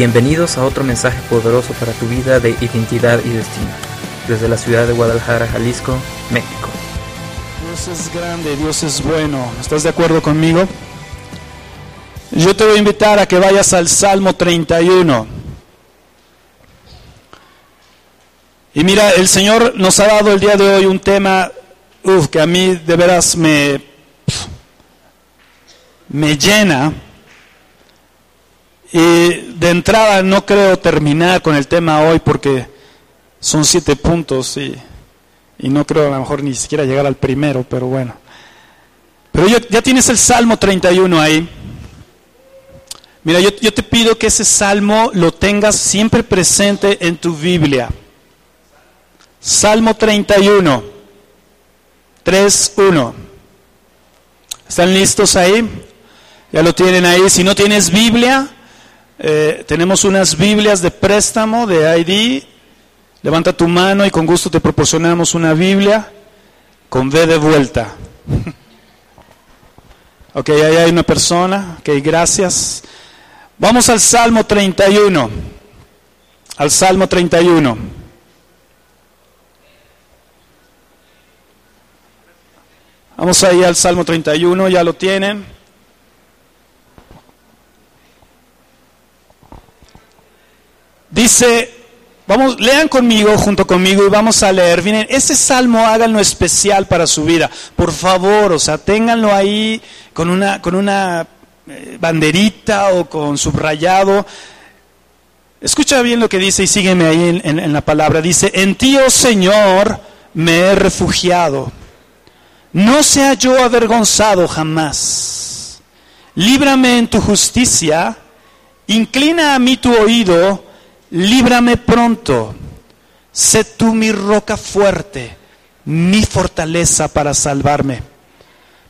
Bienvenidos a otro mensaje poderoso para tu vida de identidad y destino. Desde la ciudad de Guadalajara, Jalisco, México. Dios es grande, Dios es bueno. ¿Estás de acuerdo conmigo? Yo te voy a invitar a que vayas al Salmo 31. Y mira, el Señor nos ha dado el día de hoy un tema uf, que a mí de veras me, me llena. Y de entrada no creo terminar con el tema hoy porque son siete puntos y, y no creo a lo mejor ni siquiera llegar al primero, pero bueno. Pero ya, ya tienes el Salmo 31 ahí. Mira, yo, yo te pido que ese salmo lo tengas siempre presente en tu Biblia. Salmo 31, 3, 1. ¿Están listos ahí? Ya lo tienen ahí. Si no tienes Biblia, eh, tenemos unas Biblias de préstamo de ID. Levanta tu mano y con gusto te proporcionamos una Biblia con V de vuelta. ok, ahí hay una persona. Ok, gracias. Vamos al Salmo 31. Al Salmo 31. Vamos ahí al Salmo 31, ya lo tienen. Dice, vamos, lean conmigo, junto conmigo, y vamos a leer. Miren, ese salmo háganlo especial para su vida. Por favor, o sea, ténganlo ahí con una, con una eh, banderita o con subrayado. Escucha bien lo que dice y sígueme ahí en, en, en la palabra. Dice, en ti, oh Señor, me he refugiado. No sea yo avergonzado jamás. Líbrame en tu justicia. Inclina a mí tu oído. Líbrame pronto. Sé tú mi roca fuerte, mi fortaleza para salvarme.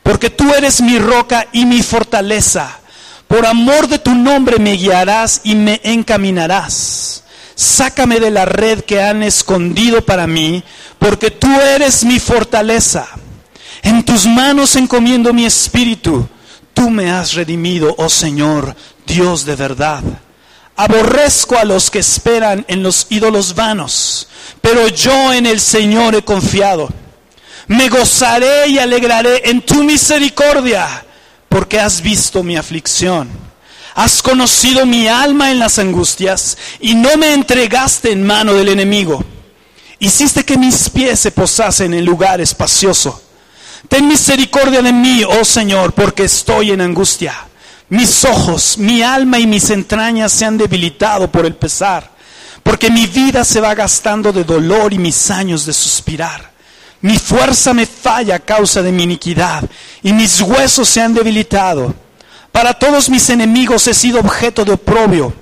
Porque tú eres mi roca y mi fortaleza. Por amor de tu nombre me guiarás y me encaminarás. Sácame de la red que han escondido para mí, porque tú eres mi fortaleza. En tus manos encomiendo mi espíritu. Tú me has redimido, oh Señor, Dios de verdad. Aborrezco a los que esperan en los ídolos vanos, pero yo en el Señor he confiado. Me gozaré y alegraré en tu misericordia, porque has visto mi aflicción. Has conocido mi alma en las angustias y no me entregaste en mano del enemigo. Hiciste que mis pies se posasen en lugar espacioso. Ten misericordia de mí, oh Señor, porque estoy en angustia. Mis ojos, mi alma y mis entrañas se han debilitado por el pesar, porque mi vida se va gastando de dolor y mis años de suspirar. Mi fuerza me falla a causa de mi iniquidad y mis huesos se han debilitado. Para todos mis enemigos he sido objeto de oprobio.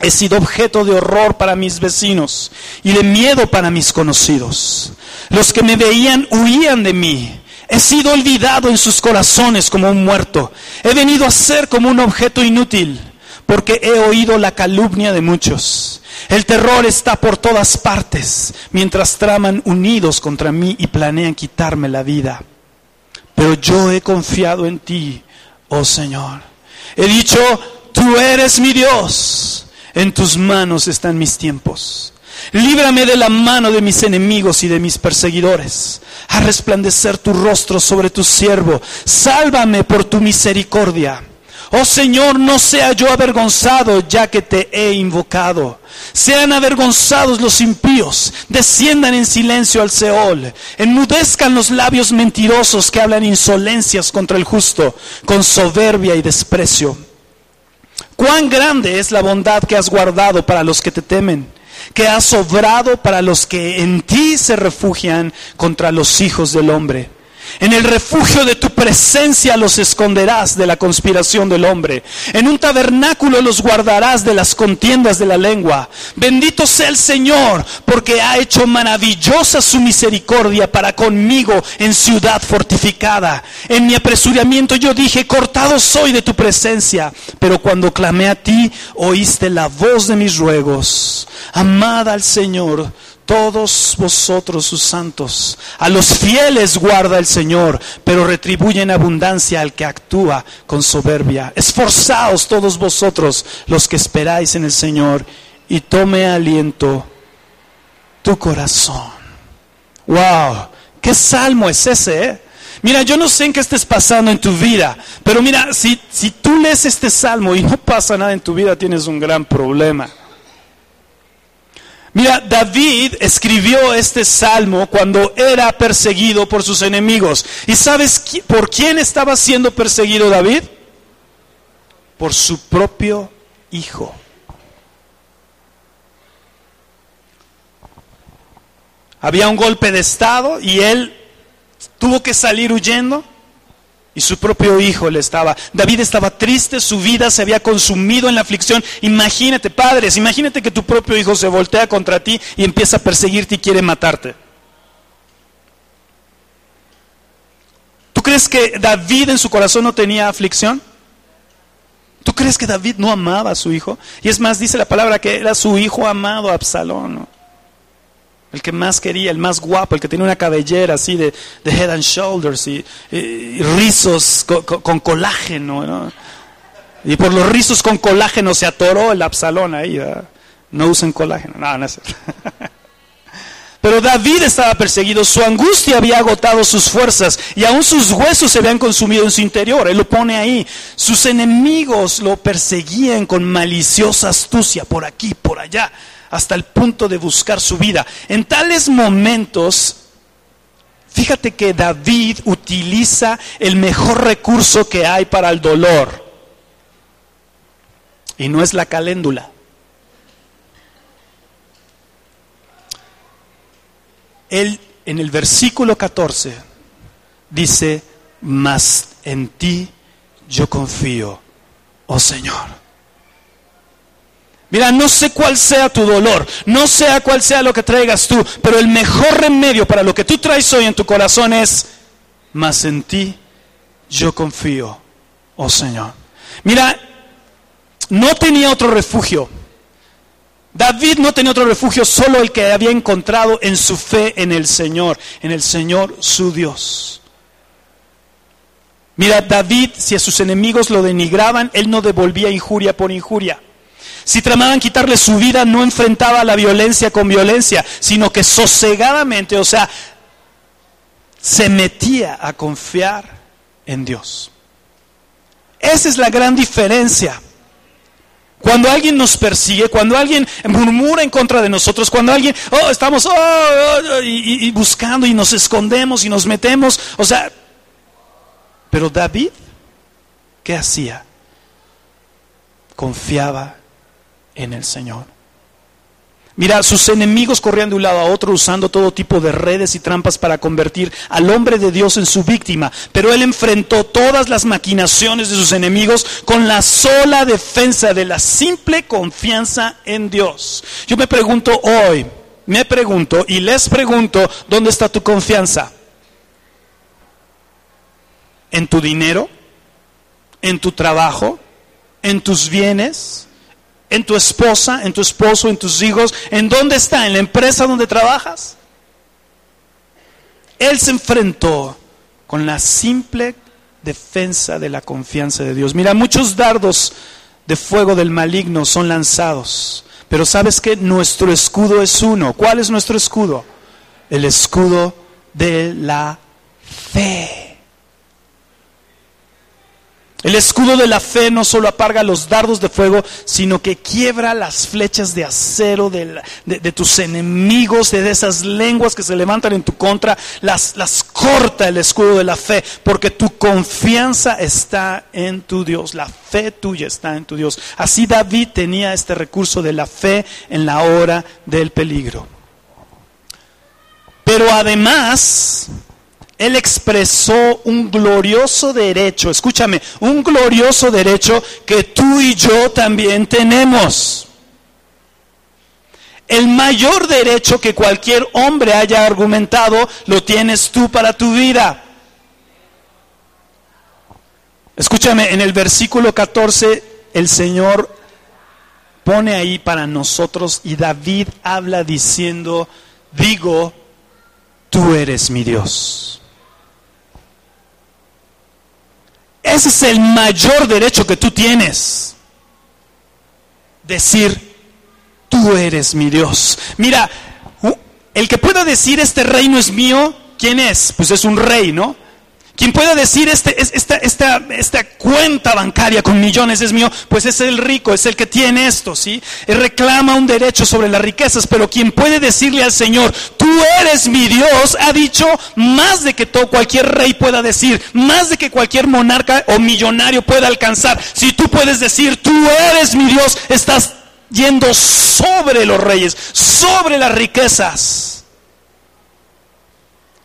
He sido objeto de horror para mis vecinos y de miedo para mis conocidos. Los que me veían huían de mí. He sido olvidado en sus corazones como un muerto. He venido a ser como un objeto inútil, porque he oído la calumnia de muchos. El terror está por todas partes, mientras traman unidos contra mí y planean quitarme la vida. Pero yo he confiado en ti, oh Señor. He dicho, tú eres mi Dios. En tus manos están mis tiempos. Líbrame de la mano de mis enemigos y de mis perseguidores. A resplandecer tu rostro sobre tu siervo. Sálvame por tu misericordia. Oh Señor, no sea yo avergonzado ya que te he invocado. Sean avergonzados los impíos, desciendan en silencio al Seol, enmudezcan los labios mentirosos que hablan insolencias contra el justo, con soberbia y desprecio. Cuán grande es la bondad que has guardado para los que te temen que has sobrado para los que en ti se refugian contra los hijos del hombre. En el refugio de tu presencia los esconderás de la conspiración del hombre. En un tabernáculo los guardarás de las contiendas de la lengua. Bendito sea el Señor, porque ha hecho maravillosa su misericordia para conmigo en ciudad fortificada. En mi apresuramiento yo dije, cortado soy de tu presencia. Pero cuando clamé a ti, oíste la voz de mis ruegos. Amada al Señor todos vosotros sus santos. A los fieles guarda el Señor, pero retribuye en abundancia al que actúa con soberbia. Esforzaos todos vosotros los que esperáis en el Señor y tome aliento tu corazón. Wow, qué salmo es ese, ¿eh? Mira, yo no sé en qué estés pasando en tu vida, pero mira, si, si tú lees este salmo y no pasa nada en tu vida, tienes un gran problema. Mira, David escribió este salmo cuando era perseguido por sus enemigos. ¿Y sabes por quién estaba siendo perseguido David? Por su propio hijo. Había un golpe de estado y él tuvo que salir huyendo y su propio hijo le estaba. David estaba triste, su vida se había consumido en la aflicción. Imagínate, padres, imagínate que tu propio hijo se voltea contra ti y empieza a perseguirte y quiere matarte. ¿Tú crees que David en su corazón no tenía aflicción? ¿Tú crees que David no amaba a su hijo? Y es más, dice la palabra que era su hijo amado, Absalón el que más quería, el más guapo, el que tenía una cabellera así de, head and shoulders y, rizos con, colágeno. Y por los rizos con colágeno se atoró el Absalón ahí. No usen colágeno. No, no es Pero David estaba perseguido, su angustia había agotado sus fuerzas y aún sus huesos se habían consumido en su interior. Él lo pone ahí. Sus enemigos lo perseguían con maliciosa astucia por aquí, por allá hasta el punto de buscar su vida. En tales momentos, fíjate que David utiliza el mejor recurso que hay para el dolor. Y no es la caléndula. Él en el versículo 14 dice, mas en ti yo confío, oh Señor. Mira, no sé cuál sea tu dolor, no sea cuál sea lo que traigas tú, pero el mejor remedio para lo que tú traes hoy en tu corazón es, más en ti yo confío, oh Señor. Mira, no tenía otro refugio. David no tenía otro refugio, solo el que había encontrado en su fe en el Señor, en el Señor su Dios. Mira, David, si a sus enemigos lo denigraban, él no devolvía injuria por injuria. Si tramaban quitarle su vida, no enfrentaba la violencia con violencia, sino que sosegadamente, o sea, se metía a confiar en Dios. Esa es la gran diferencia. Cuando alguien nos persigue, cuando alguien murmura en contra de nosotros, cuando alguien, oh, estamos oh, oh, y, y buscando y nos escondemos y nos metemos, o sea, pero David, ¿qué hacía? Confiaba en el Señor. Mira, sus enemigos corrían de un lado a otro usando todo tipo de redes y trampas para convertir al hombre de Dios en su víctima, pero él enfrentó todas las maquinaciones de sus enemigos con la sola defensa de la simple confianza en Dios. Yo me pregunto hoy, me pregunto y les pregunto, ¿dónde está tu confianza? ¿En tu dinero? ¿En tu trabajo? ¿En tus bienes? En tu esposa, en tu esposo, en tus hijos. ¿En dónde está? ¿En la empresa donde trabajas? Él se enfrentó con la simple defensa de la confianza de Dios. Mira, muchos dardos de fuego del maligno son lanzados, pero sabes que nuestro escudo es uno. ¿Cuál es nuestro escudo? El escudo de la fe. El escudo de la fe no solo aparga los dardos de fuego, sino que quiebra las flechas de acero de, tus enemigos, de esas lenguas que se levantan en tu contra, las, las corta el escudo de la fe, porque tu confianza está en tu Dios, la fe tuya está en tu Dios. Así David tenía este recurso de la fe en la hora del peligro. Pero además, él expresó un glorioso derecho, escúchame, un glorioso derecho que tú y yo también tenemos. El mayor derecho que cualquier hombre haya argumentado lo tienes tú para tu vida. Escúchame, en el versículo 14 el Señor pone ahí para nosotros y David habla diciendo, digo, tú eres mi Dios. Ese es el mayor derecho que tú tienes. Decir, tú eres mi Dios. Mira, el que pueda decir este reino es mío, ¿quién es? Pues es un rey, ¿no? Quien pueda decir este, esta, esta, esta, cuenta bancaria con millones es mío, pues es el rico, es el que tiene esto, ¿sí? Él reclama un derecho sobre las riquezas, pero quien puede decirle al Señor, tú eres mi Dios, ha dicho más de que todo, cualquier rey pueda decir, más de que cualquier monarca o millonario pueda alcanzar. Si tú puedes decir, tú eres mi Dios, estás yendo sobre los reyes, sobre las riquezas.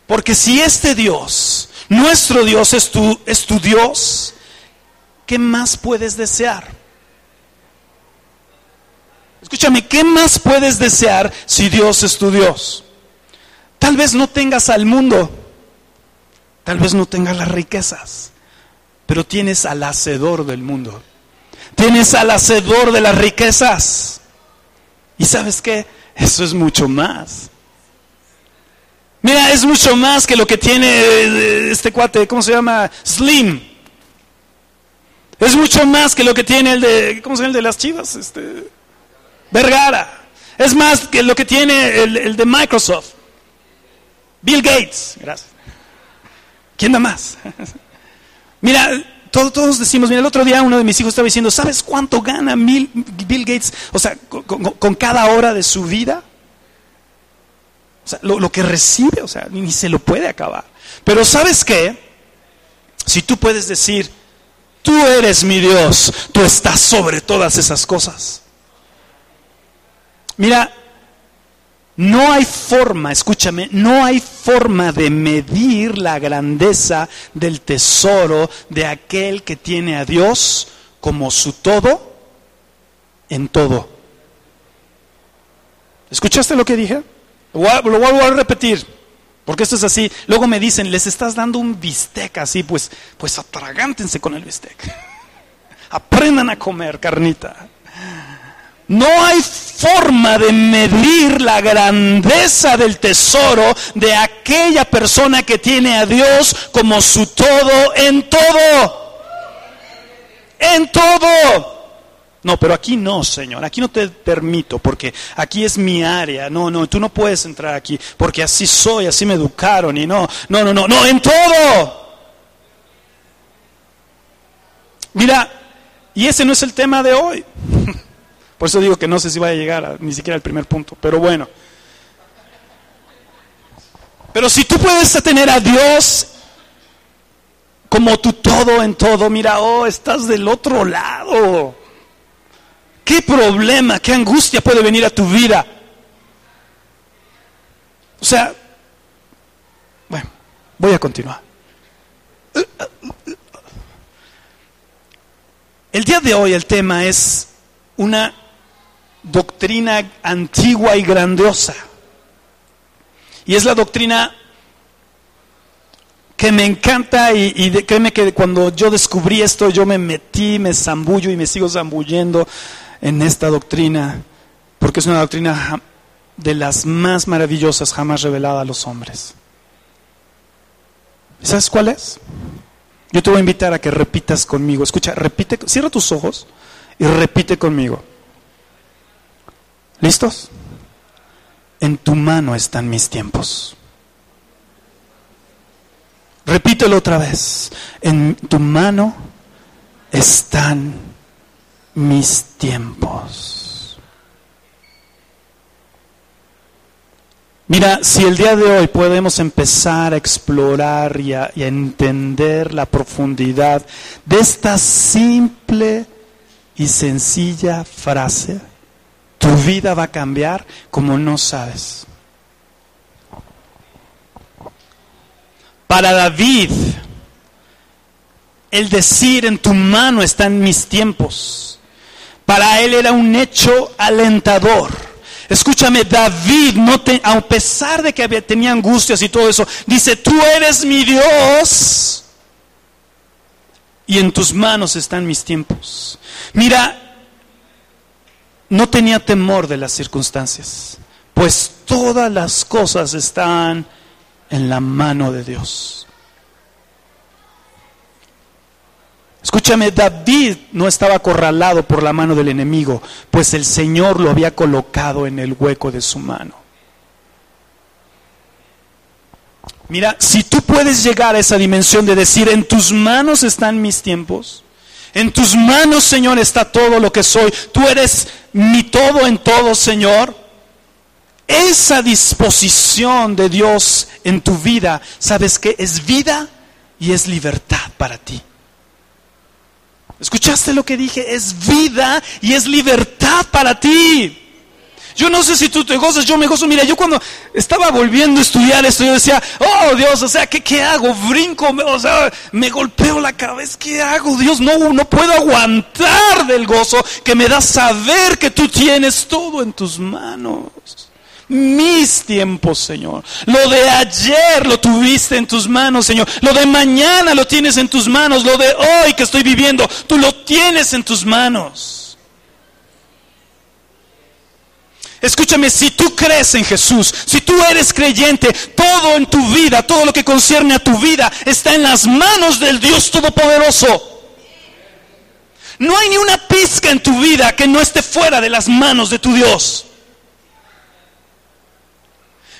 Porque si este Dios nuestro Dios es tu, es tu Dios. ¿Qué más puedes desear? Escúchame, ¿qué más puedes desear si Dios es tu Dios? Tal vez no tengas al mundo, tal vez no tengas las riquezas, pero tienes al hacedor del mundo, tienes al hacedor de las riquezas. ¿Y sabes qué? Eso es mucho más. Mira, es mucho más que lo que tiene eh, este cuate, ¿cómo se llama? Slim. Es mucho más que lo que tiene el de, ¿cómo se llama el de las chivas? Este, Vergara. Es más que lo que tiene el, de Microsoft. Bill Gates. Gracias. ¿Quién da más? Mira, todos, todos, decimos, mira, el otro día uno de mis hijos estaba diciendo, ¿sabes cuánto gana Bill, Gates? O sea, con cada hora de su vida. O sea, lo, que recibe, o sea, ni se lo puede acabar. Pero ¿sabes qué? Si tú puedes decir, tú eres mi Dios, tú estás sobre todas esas cosas. Mira, no hay forma, escúchame, no hay forma de medir la grandeza del tesoro de aquel que tiene a Dios como su todo en todo. ¿Escuchaste lo que dije? Lo vuelvo a repetir, porque esto es así. Luego me dicen, les estás dando un bistec así, pues, pues atragántense con el bistec. Aprendan a comer carnita. No hay forma de medir la grandeza del tesoro de aquella persona que tiene a Dios como su todo en todo. En todo. No, pero aquí no, Señor, aquí no te permito, porque aquí es mi área. No, no, tú no puedes entrar aquí, porque así soy, así me educaron y no, no, no, no, no, en todo. Mira, y ese no es el tema de hoy. Por eso digo que no sé si va a llegar ni siquiera al primer punto, pero bueno. Pero si tú puedes tener a Dios como tu todo en todo, mira, oh, estás del otro lado. ¿Qué problema, qué angustia puede venir a tu vida? O sea, bueno, voy a continuar. El día de hoy el tema es una doctrina antigua y grandiosa. Y es la doctrina que me encanta y, créeme que cuando yo descubrí esto yo me metí, me zambullo y me sigo zambullendo en esta doctrina, porque es una doctrina de las más maravillosas jamás revelada a los hombres. ¿Sabes cuál es? Yo te voy a invitar a que repitas conmigo. Escucha, repite, cierra tus ojos y repite conmigo. ¿Listos? En tu mano están mis tiempos. Repítelo otra vez. En tu mano están mis tiempos. Mira, si el día de hoy podemos empezar a explorar y a, entender la profundidad de esta simple y sencilla frase, tu vida va a cambiar como no sabes. Para David, el decir en tu mano están mis tiempos para él era un hecho alentador. Escúchame, David, no a pesar de que tenía angustias y todo eso, dice, tú eres mi Dios y en tus manos están mis tiempos. Mira, no tenía temor de las circunstancias, pues todas las cosas están en la mano de Dios. Escúchame, David no estaba acorralado por la mano del enemigo, pues el Señor lo había colocado en el hueco de su mano. Mira, si tú puedes llegar a esa dimensión de decir, en tus manos están mis tiempos, en tus manos, Señor, está todo lo que soy, tú eres mi todo en todo, Señor, esa disposición de Dios en tu vida, ¿sabes que Es vida y es libertad para ti. ¿Escuchaste lo que dije? Es vida y es libertad para ti. Yo no sé si tú te gozas, yo me gozo. Mira, yo cuando estaba volviendo a estudiar esto, yo decía, oh Dios, o sea, ¿qué, qué hago? Brinco, o sea, me golpeo la cabeza, ¿qué hago? Dios, no, no puedo aguantar del gozo que me da saber que tú tienes todo en tus manos mis tiempos, Señor. Lo de ayer lo tuviste en tus manos, Señor. Lo de mañana lo tienes en tus manos. Lo de hoy que estoy viviendo, tú lo tienes en tus manos. Escúchame, si tú crees en Jesús, si tú eres creyente, todo en tu vida, todo lo que concierne a tu vida, está en las manos del Dios Todopoderoso. No hay ni una pizca en tu vida que no esté fuera de las manos de tu Dios.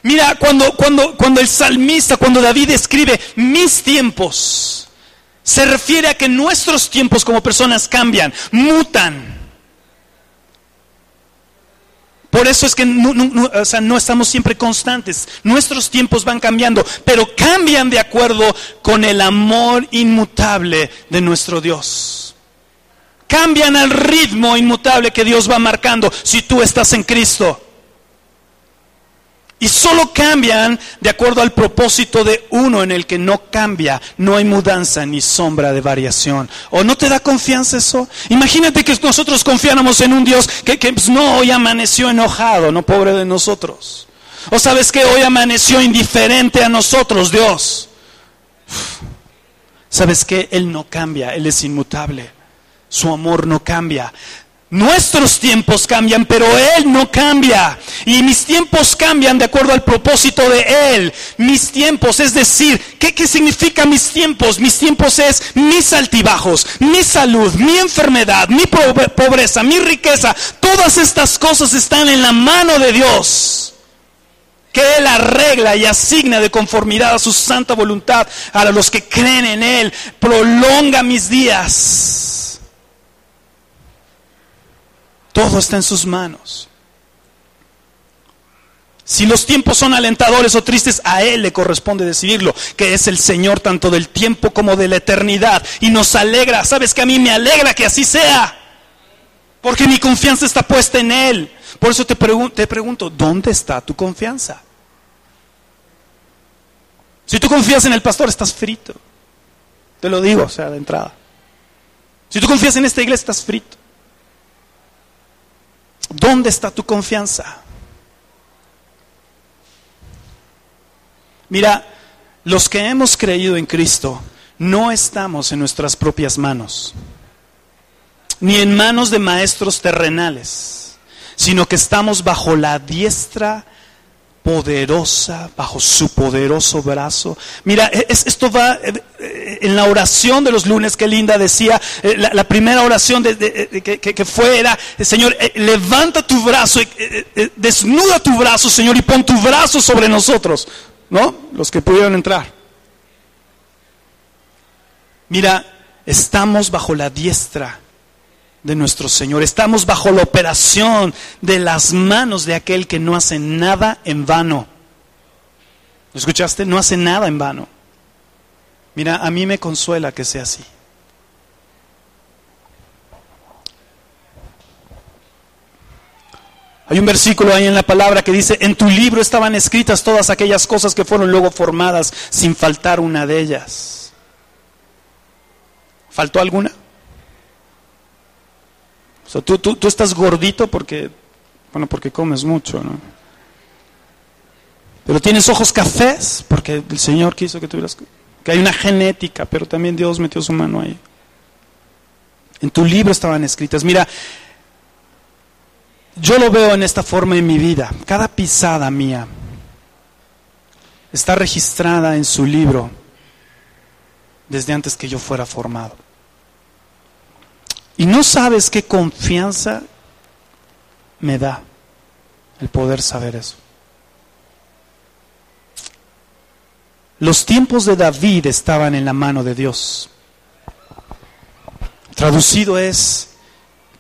Mira, cuando, cuando, cuando el salmista, cuando David escribe mis tiempos, se refiere a que nuestros tiempos como personas cambian, mutan. Por eso es que no, no, estamos siempre constantes. Nuestros tiempos van cambiando, pero cambian de acuerdo con el amor inmutable de nuestro Dios. Cambian al ritmo inmutable que Dios va marcando si tú estás en Cristo. Y solo cambian de acuerdo al propósito de uno en el que no cambia, no hay mudanza ni sombra de variación. ¿O no te da confianza eso? Imagínate que nosotros confiáramos en un Dios que, pues, no hoy amaneció enojado, no pobre de nosotros. O sabes que hoy amaneció indiferente a nosotros, Dios. Sabes que Él no cambia, Él es inmutable. Su amor no cambia. Nuestros tiempos cambian, pero Él no cambia. Y mis tiempos cambian de acuerdo al propósito de Él. Mis tiempos, es decir, ¿qué, ¿qué, significa mis tiempos? Mis tiempos es mis altibajos, mi salud, mi enfermedad, mi pobreza, mi riqueza. Todas estas cosas están en la mano de Dios. Que Él arregla y asigna de conformidad a su santa voluntad a los que creen en Él. Prolonga mis días todo está en sus manos. Si los tiempos son alentadores o tristes, a Él le corresponde decidirlo, que es el Señor tanto del tiempo como de la eternidad. Y nos alegra, sabes que a mí me alegra que así sea, porque mi confianza está puesta en Él. Por eso te, te pregunto, ¿dónde está tu confianza? Si tú confías en el pastor, estás frito. Te lo digo, o sea, de entrada. Si tú confías en esta iglesia, estás frito. ¿Dónde está tu confianza? Mira, los que hemos creído en Cristo no estamos en nuestras propias manos, ni en manos de maestros terrenales, sino que estamos bajo la diestra poderosa, bajo su poderoso brazo. Mira, e, esto va eh, eh, en la oración de los lunes, que linda decía, eh, la, primera oración que, fue era, Señor, levanta tu brazo, desnuda tu brazo, Señor, y pon tu brazo sobre nosotros, ¿no? Los que pudieron entrar. Mira, estamos bajo la diestra de nuestro Señor. Estamos bajo la operación de las manos de aquel que no hace nada en vano. ¿Lo escuchaste? No hace nada en vano. Mira, a mí me consuela que sea así. Hay un versículo ahí en la palabra que dice, en tu libro estaban escritas todas aquellas cosas que fueron luego formadas sin faltar una de ellas. ¿Faltó alguna? Sea, tú, tú, estás gordito porque, bueno, porque comes mucho, ¿no? Pero tienes ojos cafés porque el Señor quiso que tuvieras... Que hay una genética, pero también Dios metió su mano ahí. En tu libro estaban escritas. Mira, yo lo veo en esta forma en mi vida. Cada pisada mía está registrada en su libro desde antes que yo fuera formado. Y no sabes qué confianza me da el poder saber eso. Los tiempos de David estaban en la mano de Dios. Traducido es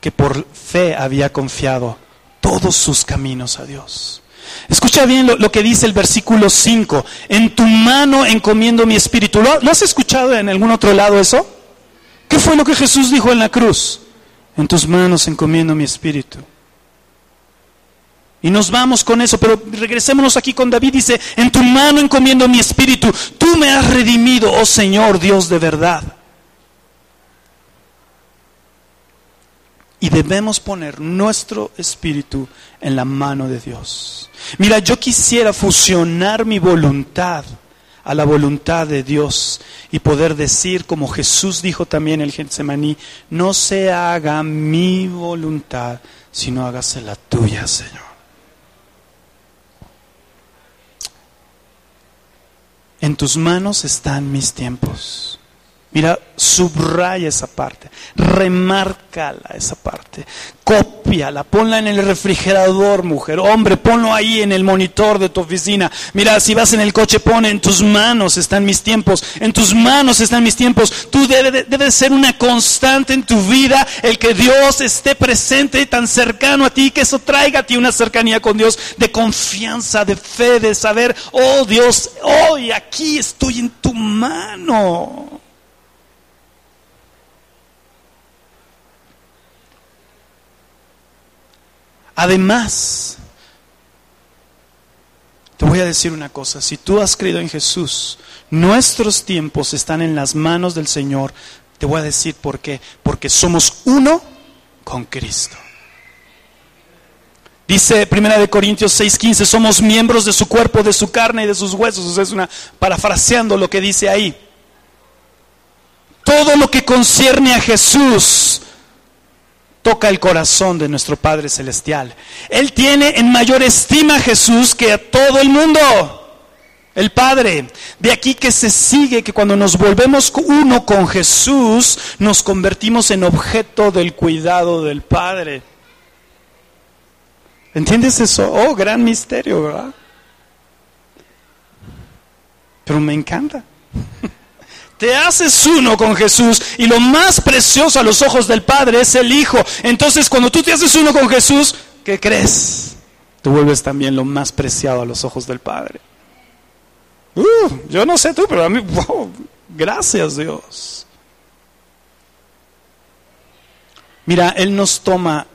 que por fe había confiado todos sus caminos a Dios. Escucha bien lo, que dice el versículo 5. En tu mano encomiendo mi espíritu. ¿Lo, has escuchado en algún otro lado eso? ¿Qué fue lo que Jesús dijo en la cruz? En tus manos encomiendo mi espíritu. Y nos vamos con eso, pero regresémonos aquí con David. Dice, en tu mano encomiendo mi espíritu. Tú me has redimido, oh Señor, Dios de verdad. Y debemos poner nuestro espíritu en la mano de Dios. Mira, yo quisiera fusionar mi voluntad a la voluntad de Dios y poder decir, como Jesús dijo también en el Getsemaní, no se haga mi voluntad, sino hágase la tuya, Señor. En tus manos están mis tiempos. Mira, subraya esa parte, remárcala esa parte, cópiala, ponla en el refrigerador, mujer, hombre, ponlo ahí en el monitor de tu oficina. Mira, si vas en el coche, pone en tus manos están mis tiempos, en tus manos están mis tiempos. Tú debes debe ser una constante en tu vida el que Dios esté presente y tan cercano a ti, que eso traiga a ti una cercanía con Dios de confianza, de fe, de saber, oh Dios, hoy aquí estoy en tu mano. Además, te voy a decir una cosa, si tú has creído en Jesús, nuestros tiempos están en las manos del Señor. Te voy a decir por qué, porque somos uno con Cristo. Dice Primera de Corintios 6:15, somos miembros de su cuerpo, de su carne y de sus huesos. es una parafraseando lo que dice ahí. Todo lo que concierne a Jesús toca el corazón de nuestro Padre Celestial. Él tiene en mayor estima a Jesús que a todo el mundo. El Padre. De aquí que se sigue que cuando nos volvemos uno con Jesús, nos convertimos en objeto del cuidado del Padre. ¿Entiendes eso? Oh, gran misterio, ¿verdad? Pero me encanta. Te haces uno con Jesús y lo más precioso a los ojos del Padre es el Hijo. Entonces cuando tú te haces uno con Jesús, ¿qué crees? Tú vuelves también lo más preciado a los ojos del Padre. Uh, yo no sé tú, pero a mí, gracias Dios. Mira, Él nos toma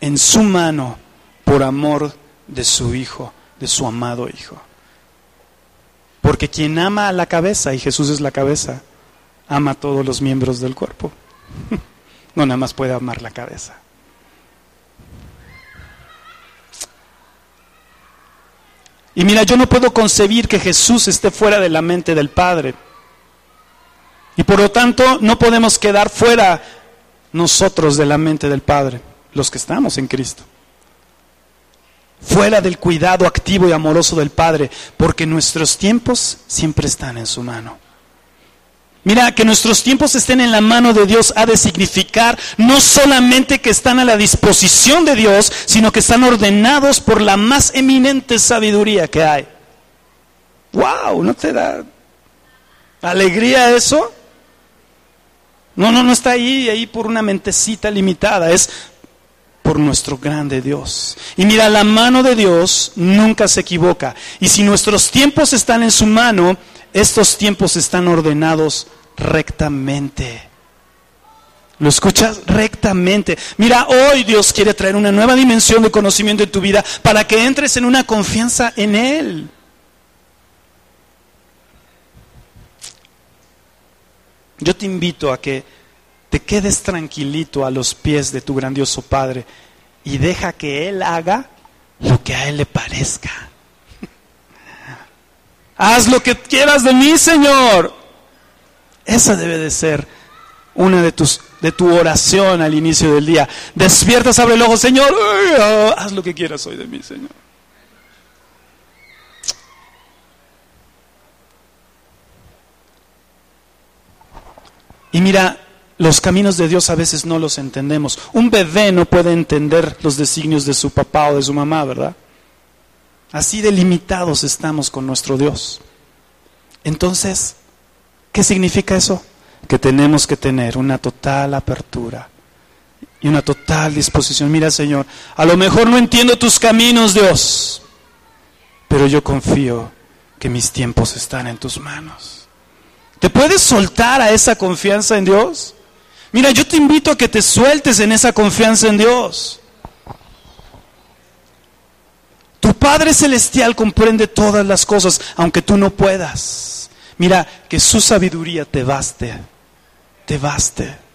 en su mano por amor de su Hijo, de su amado Hijo. Porque quien ama a la cabeza, y Jesús es la cabeza, ama a todos los miembros del cuerpo. No nada más puede amar la cabeza. Y mira, yo no puedo concebir que Jesús esté fuera de la mente del Padre. Y por lo tanto no podemos quedar fuera nosotros de la mente del Padre, los que estamos en Cristo fuera del cuidado activo y amoroso del Padre, porque nuestros tiempos siempre están en su mano. Mira, que nuestros tiempos estén en la mano de Dios ha de significar no solamente que están a la disposición de Dios, sino que están ordenados por la más eminente sabiduría que hay. ¡Wow! ¿No te da alegría eso? No, no, no está ahí, ahí por una mentecita limitada. Es por nuestro grande Dios. Y mira, la mano de Dios nunca se equivoca. Y si nuestros tiempos están en su mano, estos tiempos están ordenados rectamente. ¿Lo escuchas? Rectamente. Mira, hoy Dios quiere traer una nueva dimensión de conocimiento en tu vida para que entres en una confianza en Él. Yo te invito a que te quedes tranquilito a los pies de tu grandioso Padre y deja que Él haga lo que a Él le parezca. Haz lo que quieras de mí, Señor. Esa debe de ser una de tus de tu oración al inicio del día. Despiertas, abre el ojo, Señor, oh, haz lo que quieras hoy de mí, Señor. Y mira, los caminos de Dios a veces no los entendemos. Un bebé no puede entender los designios de su papá o de su mamá, ¿verdad? Así delimitados estamos con nuestro Dios. Entonces, ¿qué significa eso? Que tenemos que tener una total apertura y una total disposición. Mira, Señor, a lo mejor no entiendo tus caminos, Dios, pero yo confío que mis tiempos están en tus manos. ¿Te puedes soltar a esa confianza en Dios? Mira, yo te invito a que te sueltes en esa confianza en Dios. Tu Padre Celestial comprende todas las cosas, aunque tú no puedas. Mira, que su sabiduría te baste, te baste.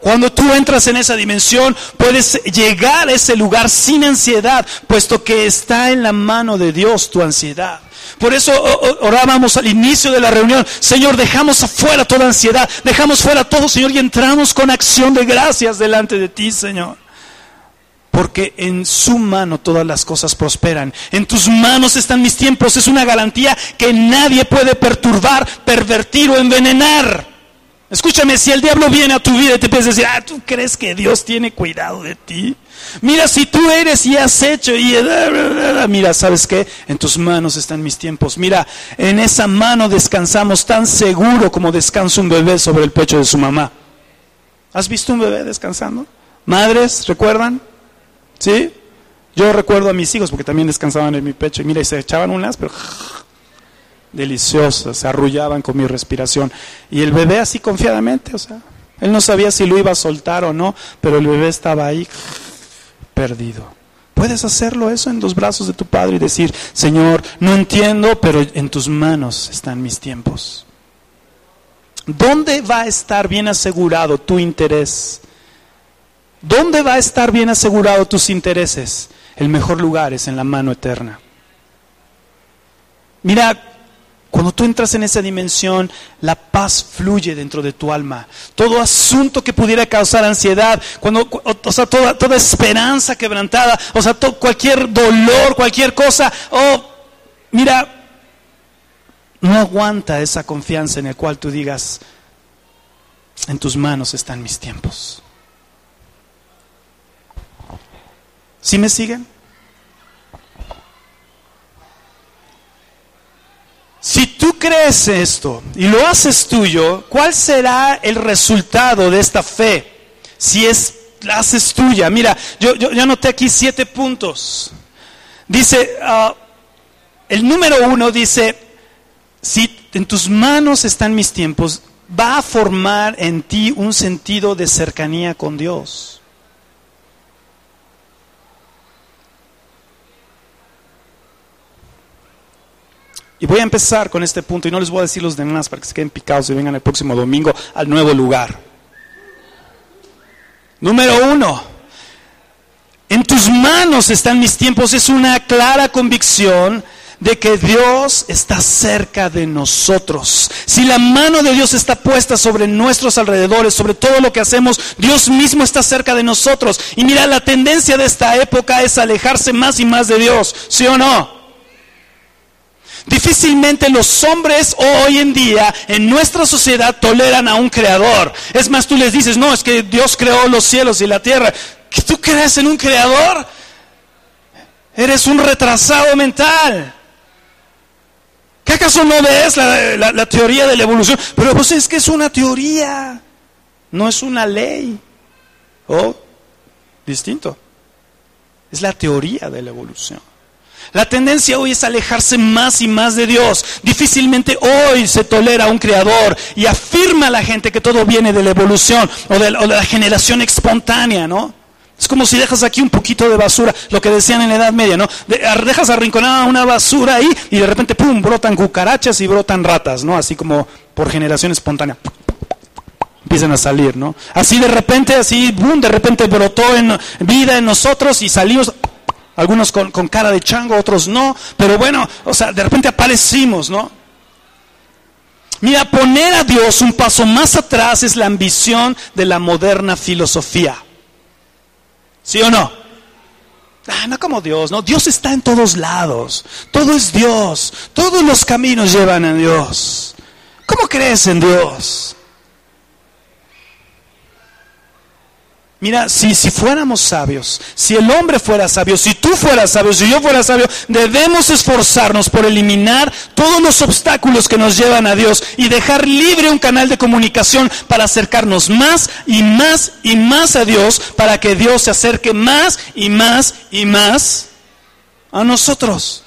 Cuando tú entras en esa dimensión, puedes llegar a ese lugar sin ansiedad, puesto que está en la mano de Dios tu ansiedad. Por eso orábamos al inicio de la reunión, Señor, dejamos afuera toda ansiedad, dejamos fuera todo, Señor, y entramos con acción de gracias delante de ti, Señor. Porque en su mano todas las cosas prosperan. En tus manos están mis tiempos. Es una garantía que nadie puede perturbar, pervertir o envenenar. Escúchame, si el diablo viene a tu vida y te puedes decir, ah, ¿tú crees que Dios tiene cuidado de ti? Mira, si tú eres y has hecho y... Mira, ¿sabes qué? En tus manos están mis tiempos. Mira, en esa mano descansamos tan seguro como descansa un bebé sobre el pecho de su mamá. ¿Has visto un bebé descansando? Madres, ¿recuerdan? ¿Sí? Yo recuerdo a mis hijos porque también descansaban en mi pecho y mira, y se echaban unas, pero deliciosas, se arrullaban con mi respiración. Y el bebé así confiadamente, o sea, él no sabía si lo iba a soltar o no, pero el bebé estaba ahí perdido. Puedes hacerlo eso en los brazos de tu padre y decir, Señor, no entiendo, pero en tus manos están mis tiempos. ¿Dónde va a estar bien asegurado tu interés? ¿Dónde va a estar bien asegurado tus intereses? El mejor lugar es en la mano eterna. Mira, cuando tú entras en esa dimensión, la paz fluye dentro de tu alma. Todo asunto que pudiera causar ansiedad, cuando, o sea, toda, toda esperanza quebrantada, o sea, cualquier dolor, cualquier cosa, oh, mira, no aguanta esa confianza en el cual tú digas, en tus manos están mis tiempos. ¿Sí me siguen? Si tú crees esto y lo haces tuyo, ¿cuál será el resultado de esta fe? Si es, la haces tuya. Mira, yo, yo, anoté aquí siete puntos. Dice, ah, el número uno dice, si en tus manos están mis tiempos, va a formar en ti un sentido de cercanía con Dios. Y voy a empezar con este punto y no les voy a decir los demás para que se queden picados y vengan el próximo domingo al nuevo lugar. Número uno, en tus manos están mis tiempos. Es una clara convicción de que Dios está cerca de nosotros. Si la mano de Dios está puesta sobre nuestros alrededores, sobre todo lo que hacemos, Dios mismo está cerca de nosotros. Y mira, la tendencia de esta época es alejarse más y más de Dios, ¿sí o no? Difícilmente los hombres hoy en día en nuestra sociedad toleran a un creador. Es más, tú les dices, no, es que Dios creó los cielos y la tierra. ¿Que tú crees en un creador? Eres un retrasado mental. ¿Qué acaso no ves la, teoría de la evolución? Pero pues es que es una teoría, no es una ley. Oh, distinto. Es la teoría de la evolución. La tendencia hoy es alejarse más y más de Dios. Difícilmente hoy se tolera a un creador y afirma a la gente que todo viene de la evolución o de, la generación espontánea, ¿no? Es como si dejas aquí un poquito de basura, lo que decían en la Edad Media, ¿no? dejas arrinconada una basura ahí y de repente, ¡pum!, brotan cucarachas y brotan ratas, ¿no? Así como por generación espontánea. Empiezan a salir, ¿no? Así de repente, así, ¡boom!, de repente brotó en vida en nosotros y salimos, algunos con, cara de chango, otros no, pero bueno, o sea, de repente aparecimos, ¿no? Mira, poner a Dios un paso más atrás es la ambición de la moderna filosofía. ¿Sí o no? Ah, no como Dios, no, Dios está en todos lados. Todo es Dios. Todos los caminos llevan a Dios. ¿Cómo crees en Dios? Mira, si, si fuéramos sabios, si el hombre fuera sabio, si tú fueras sabio, si yo fuera sabio, debemos esforzarnos por eliminar todos los obstáculos que nos llevan a Dios y dejar libre un canal de comunicación para acercarnos más y más y más a Dios, para que Dios se acerque más y más y más a nosotros.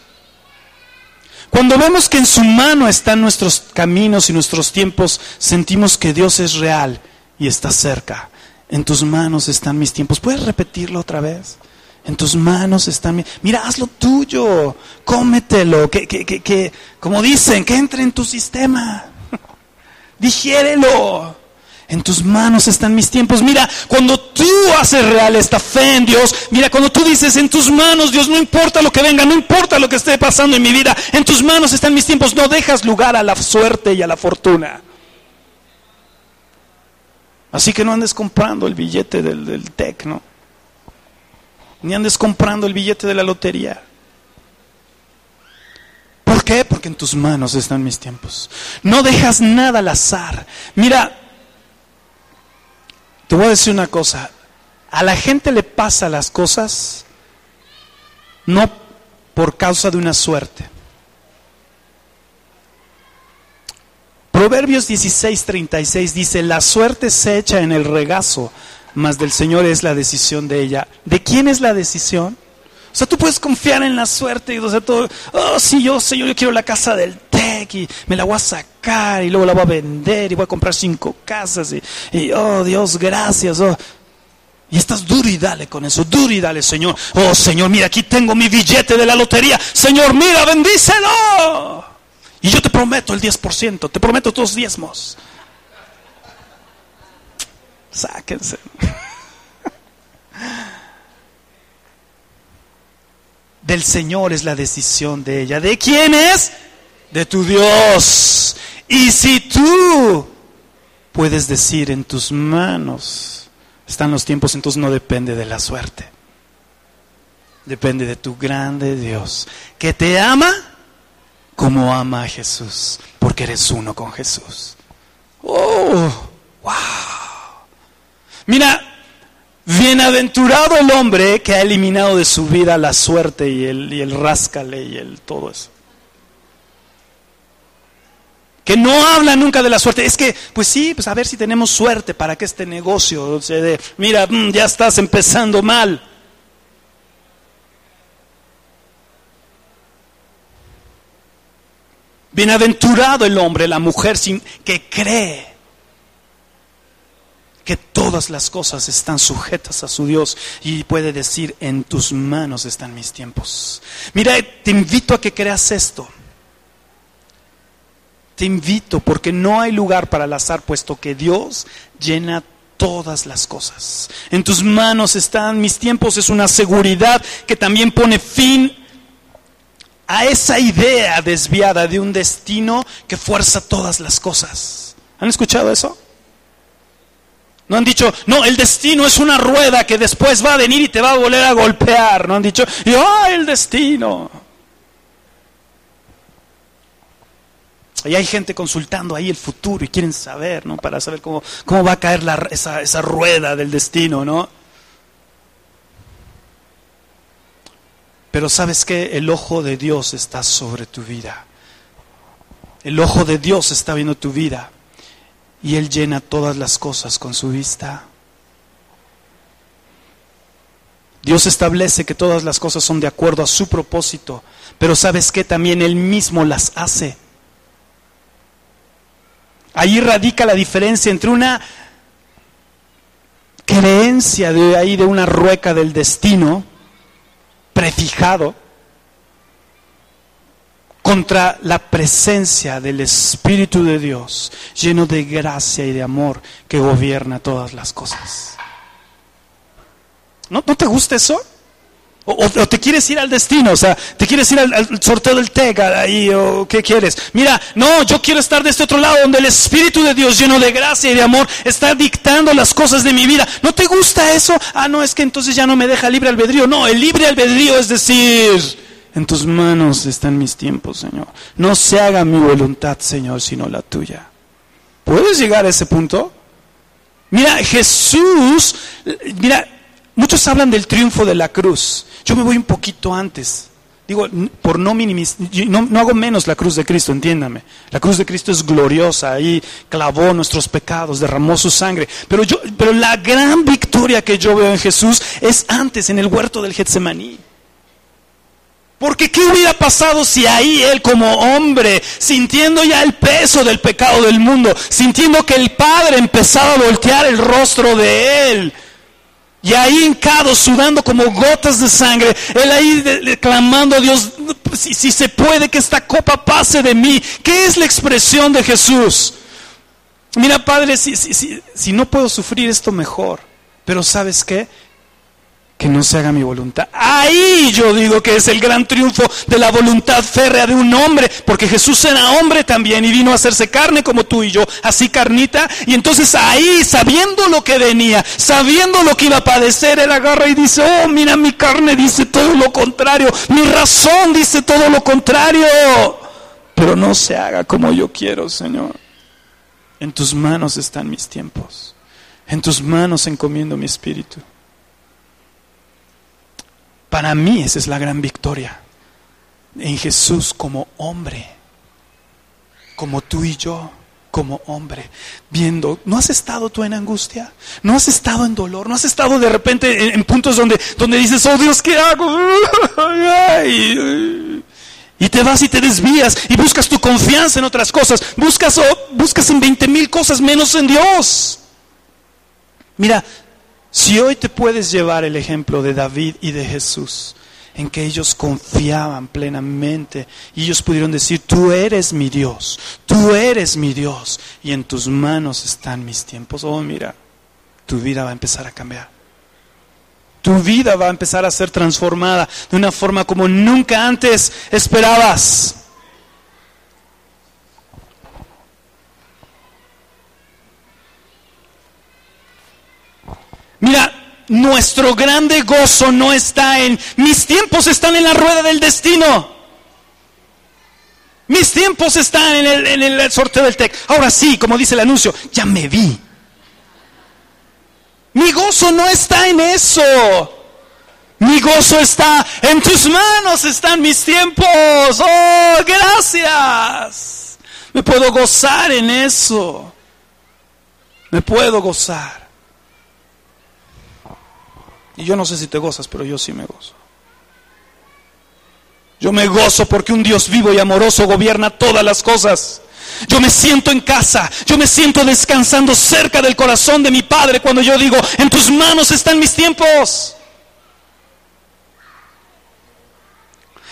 Cuando vemos que en su mano están nuestros caminos y nuestros tiempos, sentimos que Dios es real y está cerca. En tus manos están mis tiempos. ¿Puedes repetirlo otra vez? En tus manos están mis... Mira, haz lo tuyo, cómetelo, que, que, que, que, como dicen, que entre en tu sistema. Digiérelo. En tus manos están mis tiempos. Mira, cuando tú haces real esta fe en Dios, mira, cuando tú dices en tus manos, Dios, no importa lo que venga, no importa lo que esté pasando en mi vida, en tus manos están mis tiempos, no dejas lugar a la suerte y a la fortuna. Así que no andes comprando el billete del, del ¿no? Ni andes comprando el billete de la lotería. ¿Por qué? Porque en tus manos están mis tiempos. No dejas nada al azar. Mira, te voy a decir una cosa. A la gente le pasa las cosas no por causa de una suerte. Proverbios 16:36 dice, la suerte se echa en el regazo, mas del Señor es la decisión de ella. ¿De quién es la decisión? O sea, tú puedes confiar en la suerte y todo, oh, sí, yo sé, yo quiero la casa del TEC y me la voy a sacar y luego la voy a vender y voy a comprar cinco casas y, oh Dios, gracias. Oh. Y estás duro y dale con eso, duro y dale, Señor. Oh Señor, mira, aquí tengo mi billete de la lotería. Señor, mira, bendícelo. Y yo te prometo el 10%, te prometo tus diezmos. Sáquense. Del Señor es la decisión de ella. ¿De quién es? De tu Dios. Y si tú puedes decir en tus manos están los tiempos, entonces no depende de la suerte. Depende de tu grande Dios que te ama como ama a Jesús, porque eres uno con Jesús. Oh, wow. Mira, bienaventurado el hombre que ha eliminado de su vida la suerte y el, y el ráscale y el todo eso. Que no habla nunca de la suerte. Es que, pues sí, pues a ver si tenemos suerte para que este negocio se dé. Mira, mm, ya estás empezando mal. Bienaventurado el hombre, la mujer sin, que cree que todas las cosas están sujetas a su Dios y puede decir, en tus manos están mis tiempos. Mira, te invito a que creas esto. Te invito porque no hay lugar para el azar, puesto que Dios llena todas las cosas. En tus manos están mis tiempos, es una seguridad que también pone fin a esa idea desviada de un destino que fuerza todas las cosas. ¿Han escuchado eso? No han dicho, no, el destino es una rueda que después va a venir y te va a volver a golpear. No han dicho, ¡ay, el destino! Y hay gente consultando ahí el futuro y quieren saber, ¿no? Para saber cómo, cómo va a caer esa, esa rueda del destino, ¿no? Pero sabes que el ojo de Dios está sobre tu vida. El ojo de Dios está viendo tu vida. Y Él llena todas las cosas con su vista. Dios establece que todas las cosas son de acuerdo a su propósito. Pero sabes que también Él mismo las hace. Ahí radica la diferencia entre una creencia de ahí de una rueca del destino prefijado contra la presencia del Espíritu de Dios, lleno de gracia y de amor que gobierna todas las cosas. ¿No, ¿No te gusta eso? O, te quieres ir al destino, o sea, te quieres ir al, sorteo del TEC ahí, o qué quieres. Mira, no, yo quiero estar de este otro lado, donde el Espíritu de Dios, lleno de gracia y de amor, está dictando las cosas de mi vida. ¿No te gusta eso? Ah, no, es que entonces ya no me deja libre albedrío. No, el libre albedrío es decir, en tus manos están mis tiempos, Señor. No se haga mi voluntad, Señor, sino la tuya. ¿Puedes llegar a ese punto? Mira, Jesús, mira, muchos hablan del triunfo de la cruz. Yo me voy un poquito antes. Digo, por no minimizar, no, no, hago menos la cruz de Cristo, entiéndame. La cruz de Cristo es gloriosa, ahí clavó nuestros pecados, derramó su sangre. Pero, yo, pero la gran victoria que yo veo en Jesús es antes, en el huerto del Getsemaní. Porque ¿qué hubiera pasado si ahí él como hombre, sintiendo ya el peso del pecado del mundo, sintiendo que el Padre empezaba a voltear el rostro de él, y ahí hincado, sudando como gotas de sangre, él ahí clamando a Dios, si, si, se puede que esta copa pase de mí. ¿Qué es la expresión de Jesús? Mira, Padre, si, si, si no puedo sufrir esto mejor, pero ¿sabes qué? Que no se haga mi voluntad. Ahí yo digo que es el gran triunfo de la voluntad férrea de un hombre, porque Jesús era hombre también y vino a hacerse carne como tú y yo, así carnita, y entonces ahí, sabiendo lo que venía, sabiendo lo que iba a padecer, él agarra y dice, oh, mira, mi carne dice todo lo contrario, mi razón dice todo lo contrario, pero no se haga como yo quiero, Señor. En tus manos están mis tiempos, en tus manos encomiendo mi espíritu. Para mí esa es la gran victoria. En Jesús como hombre, como tú y yo, como hombre, viendo, ¿no has estado tú en angustia? ¿No has estado en dolor? ¿No has estado de repente en, puntos donde, donde dices, oh Dios, ¿qué hago? Y te vas y te desvías y buscas tu confianza en otras cosas, buscas, oh, buscas en 20 mil cosas menos en Dios. Mira, si hoy te puedes llevar el ejemplo de David y de Jesús, en que ellos confiaban plenamente y ellos pudieron decir, tú eres mi Dios, tú eres mi Dios y en tus manos están mis tiempos. Oh, mira, tu vida va a empezar a cambiar. Tu vida va a empezar a ser transformada de una forma como nunca antes esperabas. Mira, nuestro grande gozo no está en mis tiempos están en la rueda del destino. Mis tiempos están en el, sorteo del TEC. Ahora sí, como dice el anuncio, ya me vi. Mi gozo no está en eso. Mi gozo está en tus manos, están mis tiempos. Oh, gracias. Me puedo gozar en eso. Me puedo gozar. Y yo no sé si te gozas, pero yo sí me gozo. Yo me gozo porque un Dios vivo y amoroso gobierna todas las cosas. Yo me siento en casa, yo me siento descansando cerca del corazón de mi Padre cuando yo digo, en tus manos están mis tiempos.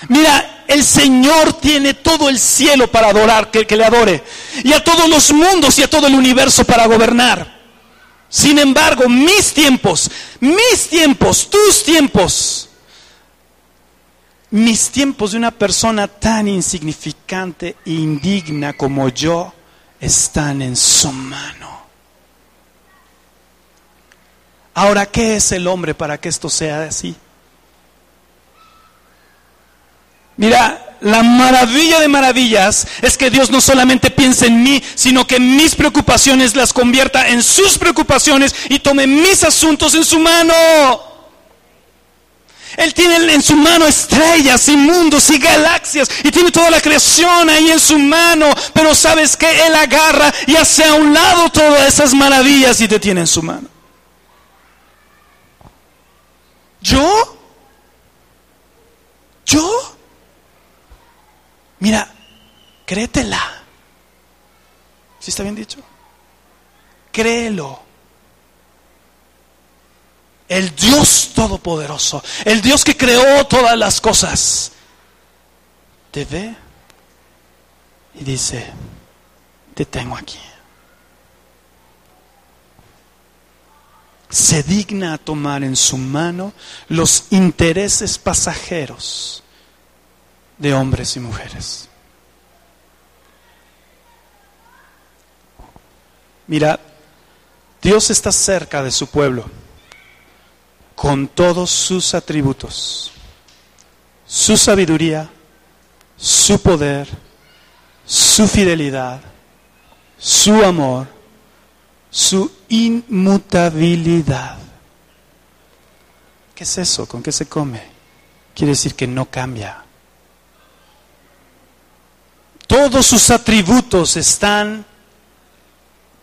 Mira, el Señor tiene todo el cielo para adorar, que, le adore, y a todos los mundos y a todo el universo para gobernar. Sin embargo, mis tiempos, mis tiempos, tus tiempos, mis tiempos de una persona tan insignificante e indigna como yo están en su mano. Ahora, ¿qué es el hombre para que esto sea así? Mira, la maravilla de maravillas es que Dios no solamente piense en mí, sino que mis preocupaciones las convierta en sus preocupaciones y tome mis asuntos en su mano. Él tiene en su mano estrellas y mundos y galaxias y tiene toda la creación ahí en su mano. Pero sabes que Él agarra y hace a un lado todas esas maravillas y te tiene en su mano. ¿Yo? ¿Yo? Mira, créetela. ¿Sí está bien dicho? Créelo. El Dios Todopoderoso, el Dios que creó todas las cosas, te ve y dice, te tengo aquí. se digna a tomar en su mano los intereses pasajeros de hombres y mujeres. Mira, Dios está cerca de su pueblo con todos sus atributos, su sabiduría, su poder, su fidelidad, su amor, su inmutabilidad. ¿Qué es eso? ¿Con qué se come? Quiere decir que no cambia. Todos sus atributos están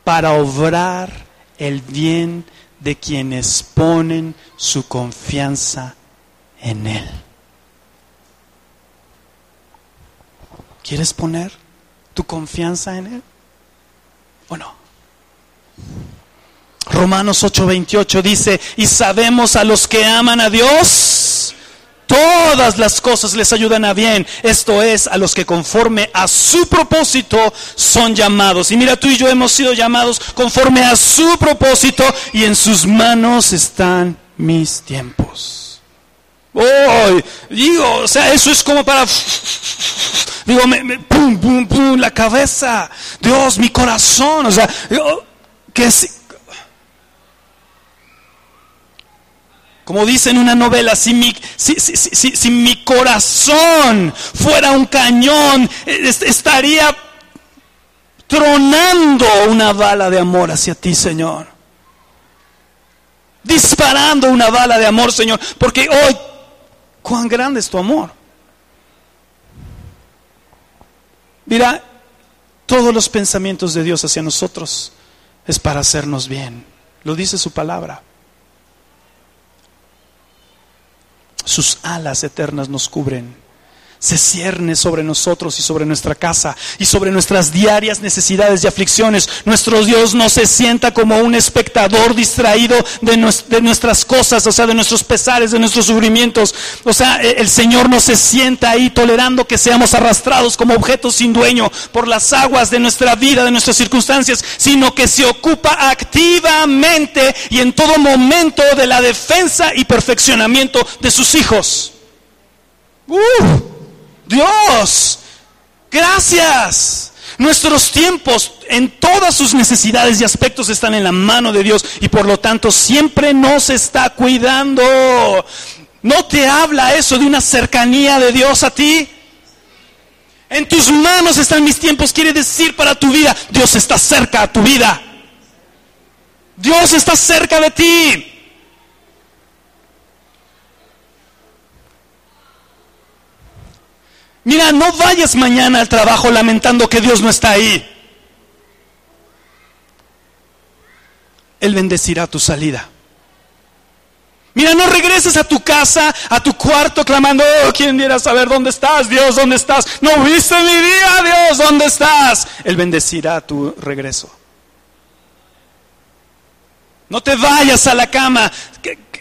para obrar el bien de quienes ponen su confianza en Él. ¿Quieres poner tu confianza en Él? ¿O no? Romanos 8:28 dice, y sabemos a los que aman a Dios, todas las cosas les ayudan a bien. Esto es, a los que conforme a su propósito son llamados. Y mira, tú y yo hemos sido llamados conforme a su propósito y en sus manos están mis tiempos. Oh, digo, o sea, eso es como para Digo, me, pum, pum, pum, la cabeza. Dios, mi corazón. O sea, que si, como dice en una novela, si mi, si, si, si mi corazón fuera un cañón, estaría tronando una bala de amor hacia ti, Señor. Disparando una bala de amor, Señor. Porque hoy, cuán grande es tu amor. Mira, todos los pensamientos de Dios hacia nosotros es para hacernos bien. Lo dice su palabra. Sus alas eternas nos cubren se cierne sobre nosotros y sobre nuestra casa y sobre nuestras diarias necesidades y aflicciones. Nuestro Dios no se sienta como un espectador distraído de, nuestras cosas, o sea, de nuestros pesares, de nuestros sufrimientos. O sea, e, el Señor no se sienta ahí tolerando que seamos arrastrados como objetos sin dueño por las aguas de nuestra vida, de nuestras circunstancias, sino que se ocupa activamente y en todo momento de la defensa y perfeccionamiento de sus hijos. ¡Uh! Dios, gracias. Nuestros tiempos en todas sus necesidades y aspectos están en la mano de Dios y por lo tanto siempre nos está cuidando. ¿No te habla eso de una cercanía de Dios a ti? En tus manos están mis tiempos, quiere decir para tu vida, Dios está cerca a tu vida. Dios está cerca de ti. Mira, no vayas mañana al trabajo lamentando que Dios no está ahí. Él bendecirá tu salida. Mira, no regreses a tu casa, a tu cuarto, clamando, oh, ¿quién viera saber dónde estás? Dios, ¿dónde estás? No viste mi día, Dios, ¿dónde estás? Él bendecirá tu regreso. No te vayas a la cama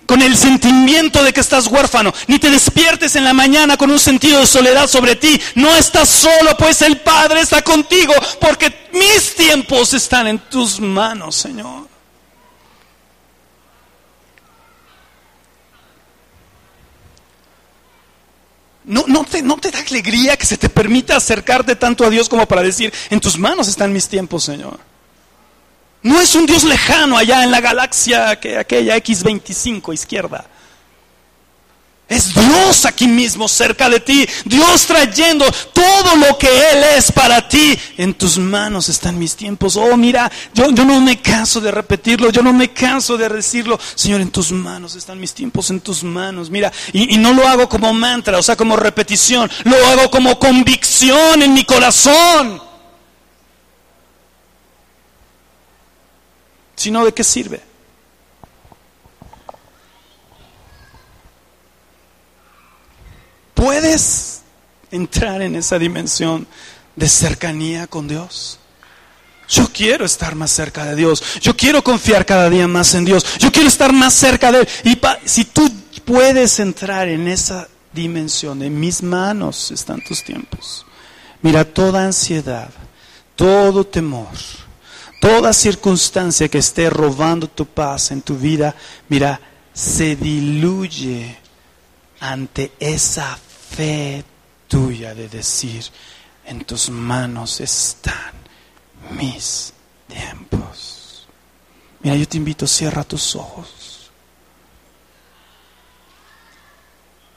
con el sentimiento de que estás huérfano, ni te despiertes en la mañana con un sentido de soledad sobre ti. No estás solo, pues el Padre está contigo, porque mis tiempos están en tus manos, Señor. No, no, te, no te da alegría que se te permita acercarte tanto a Dios como para decir, en tus manos están mis tiempos, Señor. No es un Dios lejano allá en la galaxia, que aquella X25 izquierda. Es Dios aquí mismo, cerca de ti. Dios trayendo todo lo que Él es para ti. En tus manos están mis tiempos. Oh, mira, yo, yo no me canso de repetirlo. Yo no me canso de decirlo. Señor, en tus manos están mis tiempos, en tus manos. Mira, y, y no lo hago como mantra, o sea, como repetición. Lo hago como convicción en mi corazón. Si no, ¿de qué sirve? ¿Puedes entrar en esa dimensión de cercanía con Dios? Yo quiero estar más cerca de Dios. Yo quiero confiar cada día más en Dios. Yo quiero estar más cerca de Él. Y si tú puedes entrar en esa dimensión, en mis manos están tus tiempos. Mira, toda ansiedad, todo temor, Toda circunstancia que esté robando tu paz en tu vida, mira, se diluye ante esa fe tuya de decir, en tus manos están mis tiempos. Mira, yo te invito, cierra tus ojos.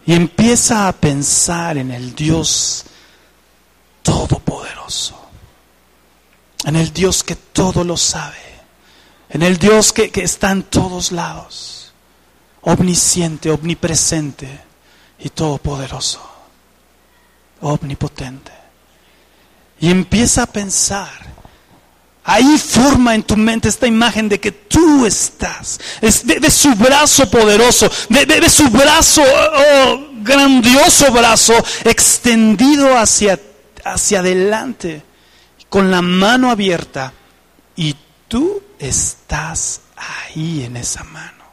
Y empieza a pensar en el Dios Todopoderoso, en el Dios que todo lo sabe, en el Dios que, que está en todos lados, omnisciente, omnipresente y todopoderoso, omnipotente. Y empieza a pensar. Ahí forma en tu mente esta imagen de que tú estás, de, su brazo poderoso, de, su brazo, oh, grandioso brazo, extendido hacia, hacia adelante, con la mano abierta, y tú estás ahí en esa mano.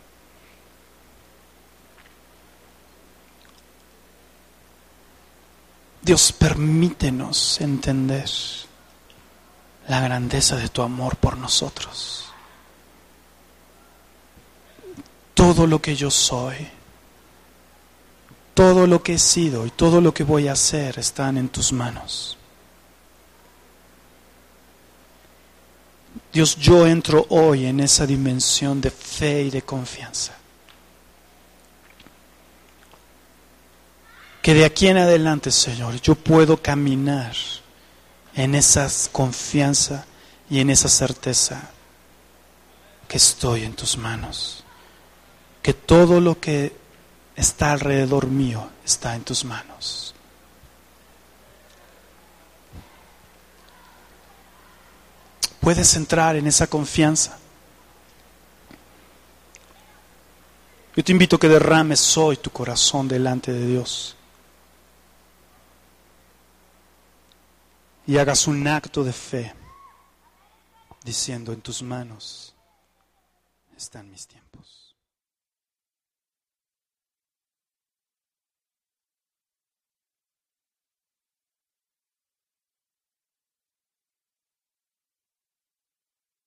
Dios, permítenos entender la grandeza de tu amor por nosotros. Todo lo que yo soy, todo lo que he sido y todo lo que voy a hacer están en tus manos. Dios, yo entro hoy en esa dimensión de fe y de confianza. que de aquí en adelante, Señor, yo puedo caminar en esa confianza y en esa certeza que estoy en tus manos, que todo lo que está alrededor mío está en tus manos. Puedes entrar en esa confianza. Yo te invito a que derrames hoy tu corazón delante de Dios. y hagas un acto de fe diciendo en tus manos están mis tiempos.